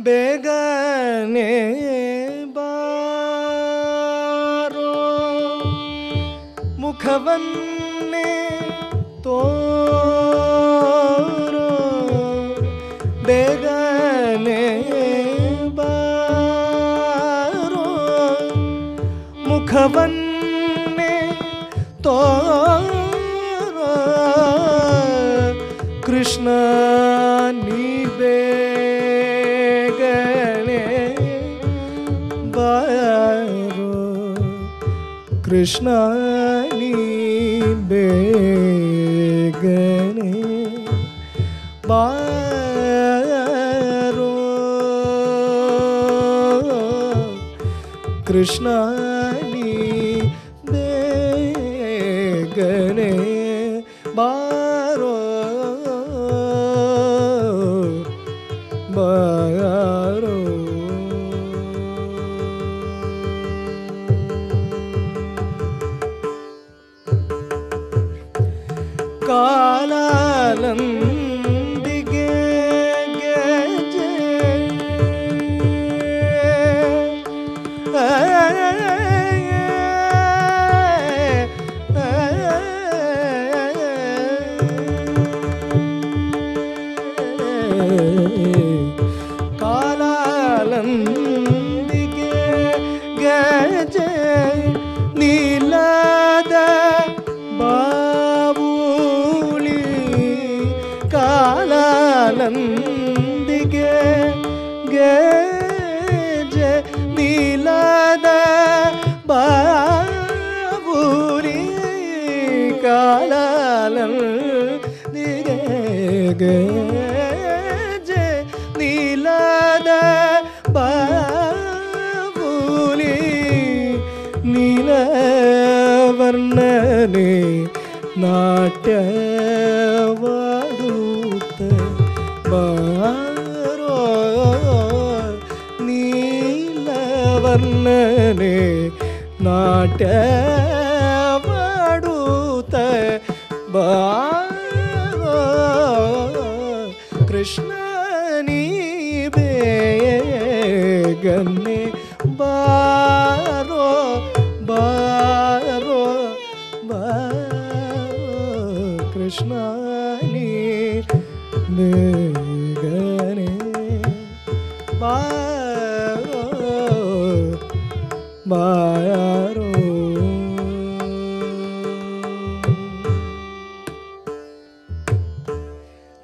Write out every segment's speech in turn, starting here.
बेगने बारो। मुखवन ने तो बेगने बारो। मुखवन तो कृष्ण नी ಬಾರೋ ಕೃಷ್ಣ ನೀ ಬೇಗನೆ ಬಾರೋ ಕೃಷ್ಣ ನೀ ಬೇಗನೆ ಬಾರೋ ಕಾಲಾಲಂದಿಗೆ ಗೆಜೆ ಕಾಲಾಲಂದಿಗೆ ಗೆಜೆ ಕಾಲಾಲಂದಿಗೆ ಗೆಜೆ ನೀಲದ ಬಾಬೂಲಿ ಕಾಲಾಲಂದಿಗೆ ಗೆಜೆ ನೀಲದ ಬಾಬೂಲಿ ನೀಲವರ್ಣನೆ ನಾಟ್ಯವಾಡುತ್ತ ನೀಲವರ್ಣನೆ ನಾಟ್ಯವಾಡುತ್ತ ಬಾರೋ ಕೃಷ್ಣ ನೀ ಬೇಗನೆ ಬಾರೋ ಬಾರೋ ಬಾರೋ ಕೃಷ್ಣ ಮಾಯಾರೋ.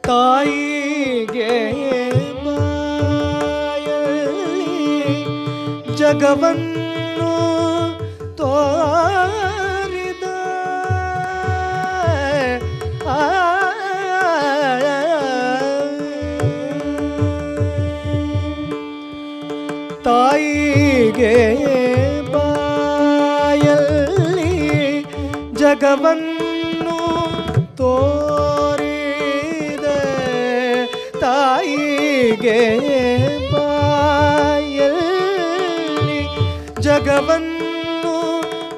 ತಾಯಿಗೆ ಮಾಯಲಿ ಜಗವನ್ನು ತೋರಿದ. ತಾಯಿಗೆ ಜಗವನ್ನು ತೋರಿದೆ ತಾಯಿಗೆ ಬಾಯಲ್ಲಿ ಜಗವನ್ನು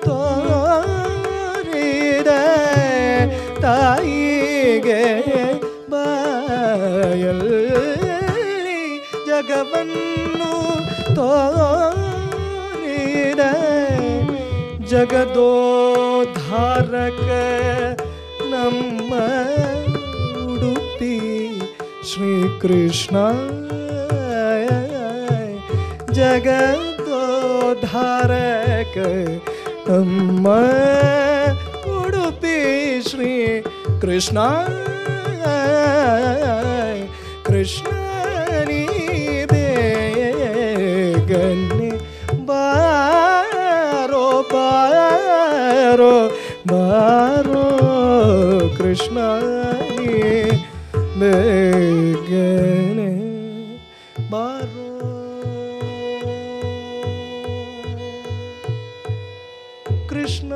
ತೋರಿದೆ ತಾಯಿಗೆ ಬಾಯಲ್ಲಿ ಜಗವನ್ನು ತೋರಿದ ಜಗದೋದ್ಧಾರಕ ನಮ್ಮ ಉಡುಪಿ ಶ್ರೀಕೃಷ್ಣ ಜಗದೋದ್ಧಾರಕ ನಮ್ಮ ಉಡುಪಿ ಶ್ರೀ ಕೃಷ್ಣ ಕೃಷ್ಣ कृष्ण बे ग Krishna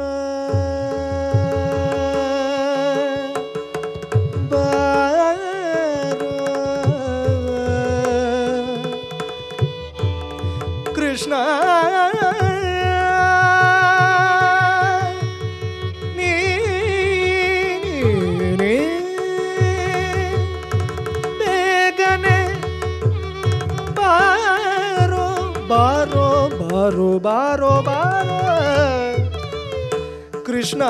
Krishna Krishna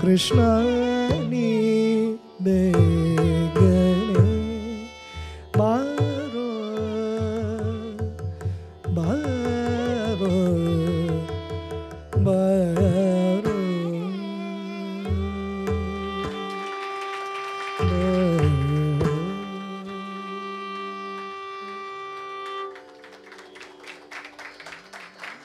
Krishna ni be